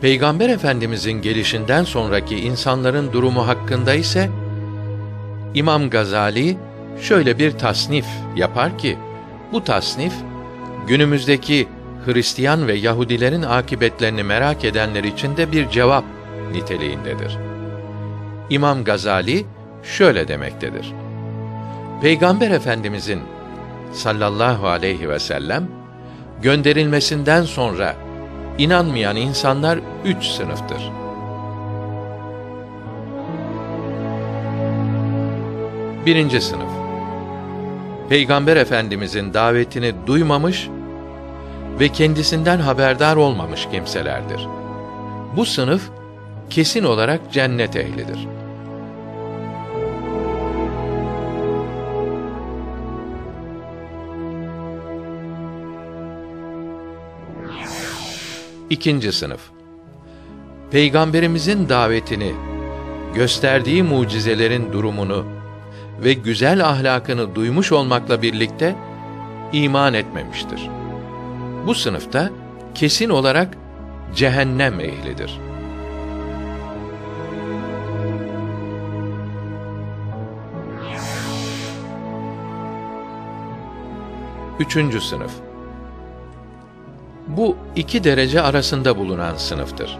Peygamber Efendimizin gelişinden sonraki insanların durumu hakkında ise İmam Gazali şöyle bir tasnif yapar ki bu tasnif günümüzdeki Hristiyan ve Yahudilerin akibetlerini merak edenler için de bir cevap niteliğindedir. İmam Gazali şöyle demektedir. Peygamber Efendimizin sallallahu aleyhi ve sellem gönderilmesinden sonra inanmayan insanlar üç sınıftır. Birinci sınıf Peygamber Efendimizin davetini duymamış ve kendisinden haberdar olmamış kimselerdir. Bu sınıf kesin olarak cennet ehlidir. İkinci sınıf Peygamberimizin davetini, gösterdiği mucizelerin durumunu ve güzel ahlakını duymuş olmakla birlikte iman etmemiştir. Bu sınıfta kesin olarak cehennem ehlidir. Üçüncü sınıf Bu iki derece arasında bulunan sınıftır.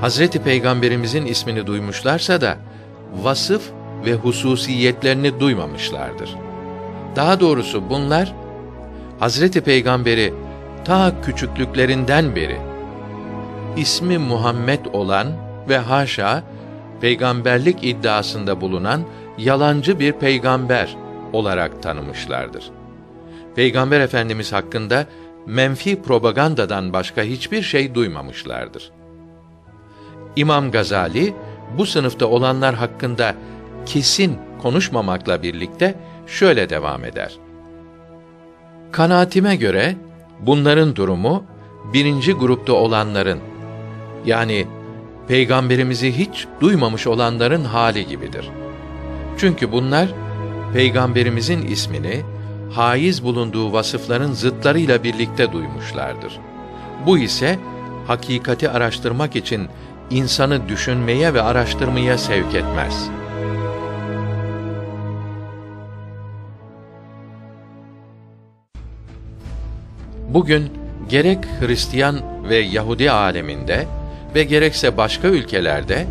Hazreti Peygamberimizin ismini duymuşlarsa da vasıf ve hususiyetlerini duymamışlardır. Daha doğrusu bunlar Hazreti Peygamberi ta küçüklüklerinden beri ismi Muhammed olan ve haşa peygamberlik iddiasında bulunan yalancı bir peygamber olarak tanımışlardır. Peygamber Efendimiz hakkında menfi propagandadan başka hiçbir şey duymamışlardır. İmam Gazali bu sınıfta olanlar hakkında kesin konuşmamakla birlikte şöyle devam eder. Kanaatime göre bunların durumu birinci grupta olanların yani peygamberimizi hiç duymamış olanların hali gibidir. Çünkü bunlar peygamberimizin ismini haiz bulunduğu vasıfların zıtlarıyla birlikte duymuşlardır. Bu ise hakikati araştırmak için insanı düşünmeye ve araştırmaya sevk etmez.'' Bugün gerek Hristiyan ve Yahudi aleminde ve gerekse başka ülkelerde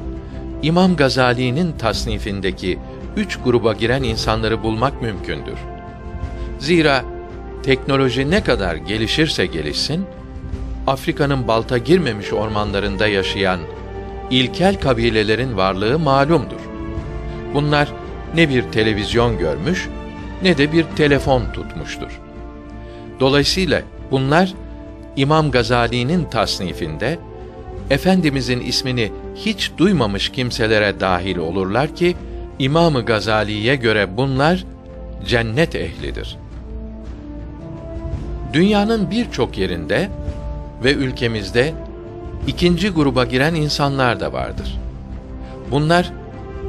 İmam Gazali'nin tasnifindeki üç gruba giren insanları bulmak mümkündür. Zira teknoloji ne kadar gelişirse gelişsin, Afrika'nın balta girmemiş ormanlarında yaşayan ilkel kabilelerin varlığı malumdur. Bunlar ne bir televizyon görmüş ne de bir telefon tutmuştur. Dolayısıyla Bunlar İmam Gazali'nin tasnifinde efendimizin ismini hiç duymamış kimselere dahil olurlar ki İmamı Gazali'ye göre bunlar cennet ehlidir. Dünyanın birçok yerinde ve ülkemizde ikinci gruba giren insanlar da vardır. Bunlar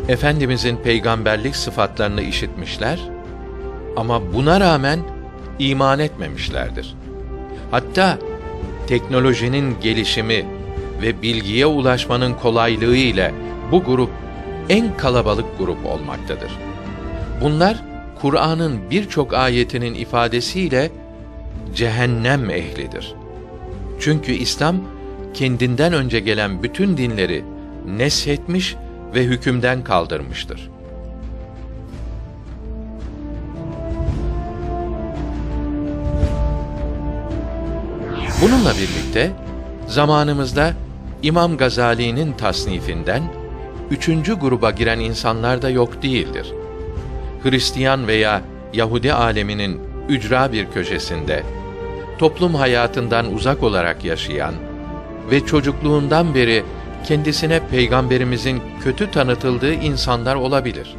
efendimizin peygamberlik sıfatlarını işitmişler ama buna rağmen iman etmemişlerdir. Hatta teknolojinin gelişimi ve bilgiye ulaşmanın kolaylığı ile bu grup en kalabalık grup olmaktadır. Bunlar Kur'an'ın birçok ayetinin ifadesiyle cehennem ehlidir. Çünkü İslam kendinden önce gelen bütün dinleri neshetmiş ve hükümden kaldırmıştır. Bununla birlikte zamanımızda İmam Gazali'nin tasnifinden üçüncü gruba giren insanlar da yok değildir. Hristiyan veya Yahudi aleminin ücra bir köşesinde toplum hayatından uzak olarak yaşayan ve çocukluğundan beri kendisine peygamberimizin kötü tanıtıldığı insanlar olabilir.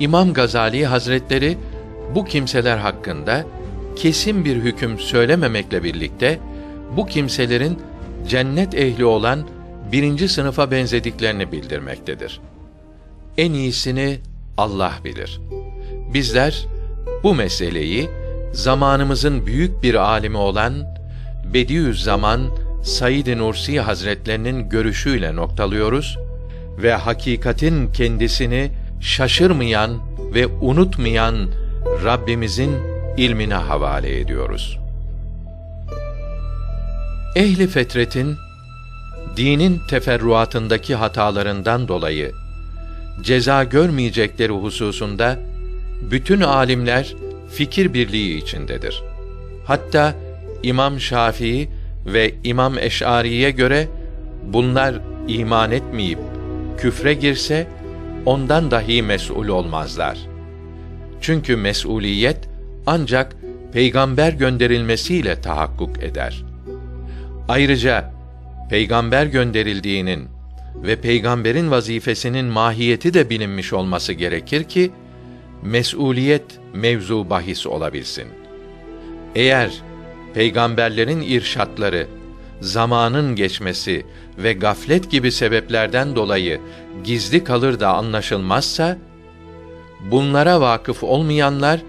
İmam Gazali Hazretleri bu kimseler hakkında kesin bir hüküm söylememekle birlikte bu kimselerin cennet ehli olan birinci sınıfa benzediklerini bildirmektedir. En iyisini Allah bilir. Bizler bu meseleyi zamanımızın büyük bir alimi olan Bediüzzaman Said Nursi Hazretlerinin görüşüyle noktalıyoruz ve hakikatin kendisini şaşırmayan ve unutmayan Rabbimizin ilmine havale ediyoruz. Ehli fetretin dinin teferruatındaki hatalarından dolayı ceza görmeyecekleri hususunda bütün alimler fikir birliği içindedir. Hatta İmam Şafii ve İmam Eş'ari'ye göre bunlar iman etmeyip küfre girse ondan dahi mesul olmazlar. Çünkü mesuliyet ancak peygamber gönderilmesiyle tahakkuk eder. Ayrıca peygamber gönderildiğinin ve peygamberin vazifesinin mahiyeti de bilinmiş olması gerekir ki mesuliyet mevzu bahis olabilsin. Eğer peygamberlerin irşatları, zamanın geçmesi ve gaflet gibi sebeplerden dolayı gizli kalır da anlaşılmazsa, bunlara vakıf olmayanlar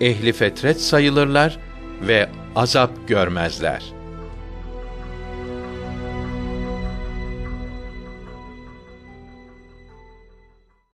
ehli fetret sayılırlar ve azap görmezler.''